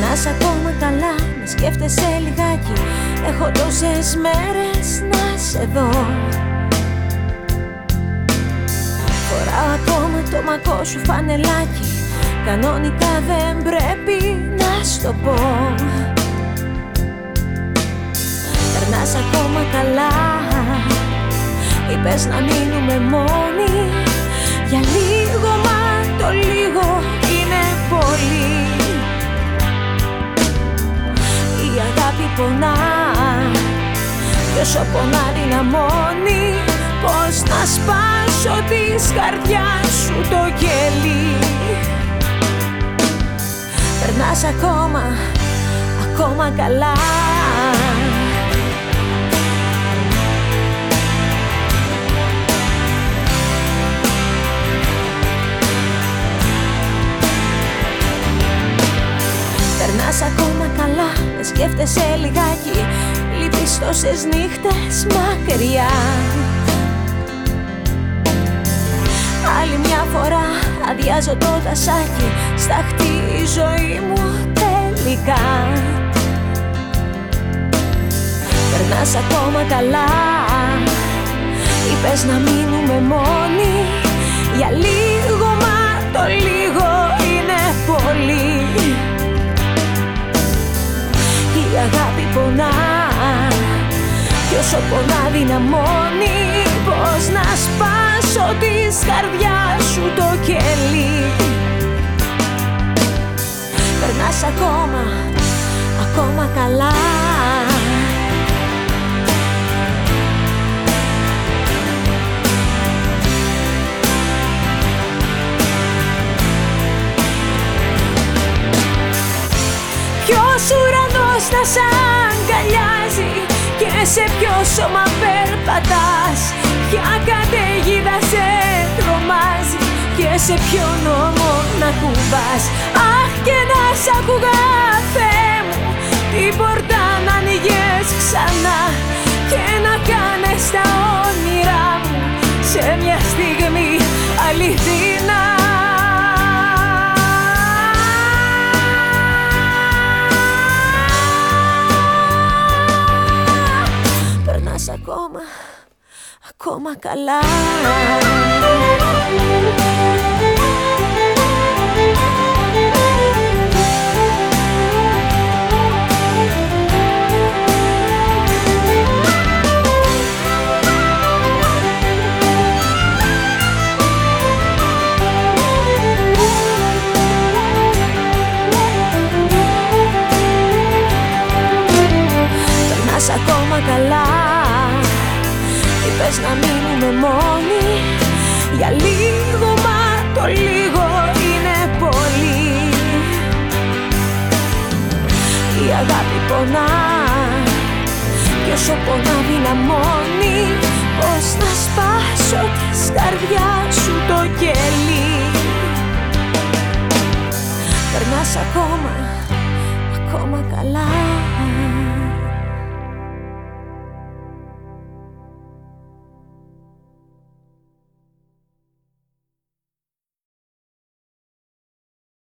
Περνάς ακόμα καλά, με σκέφτεσαι λιγάκι. Έχω τόσες μέρες να σε δω. Φοράω ακόμα το μακό σου φανελάκι. Κανονικά δεν πρέπει να στο πω. Περνάς ακόμα καλά. Είπες να μείνουμε μόνοι. Για λίγο μα Κι όσο πονά δυναμώνει Πώς να σπάσω της καρδιάς σου το κελί Περνάς ακόμα, ακόμα καλά. Περνάς ακόμα καλά, με σκέφτεσαι λιγάκι Λείπεις τόσες νύχτες μακριά. Άλλη μια φορά αδειάζω το τασάκι Σταχτεί η ζωή μου τελικά. Περνάς ακόμα καλά. Είπες να μείνουμε μόνοι. Για λίγο μα το λίγο είναι πολύ. Η αγάπη πονά Κι όσο πονά δυναμώνει Πώς να σπάσω της καρδιάς σου το κελί. Περνάς ακόμα, ακόμα καλά. Ποιος ουρανός να σ' αγκαλιάζει Και σε ποιο σώμα περπατάς. Ποια καταιγίδα σε τρομάζει. Και σε ποιο νόμο να κουμπάς Αχ και να σ' άκουγα ακόμα, ακόμα καλά. Περνάς ακόμα καλά Είπες να μείνουμε μόνοι Για λίγο μα το λίγο είναι πολύ. Η αγάπη πονά Κι όσο πονά δυναμώνει Πώς να σπάσω της καρδιάς σου το κελί. Περνάς ακόμα, ακόμα καλά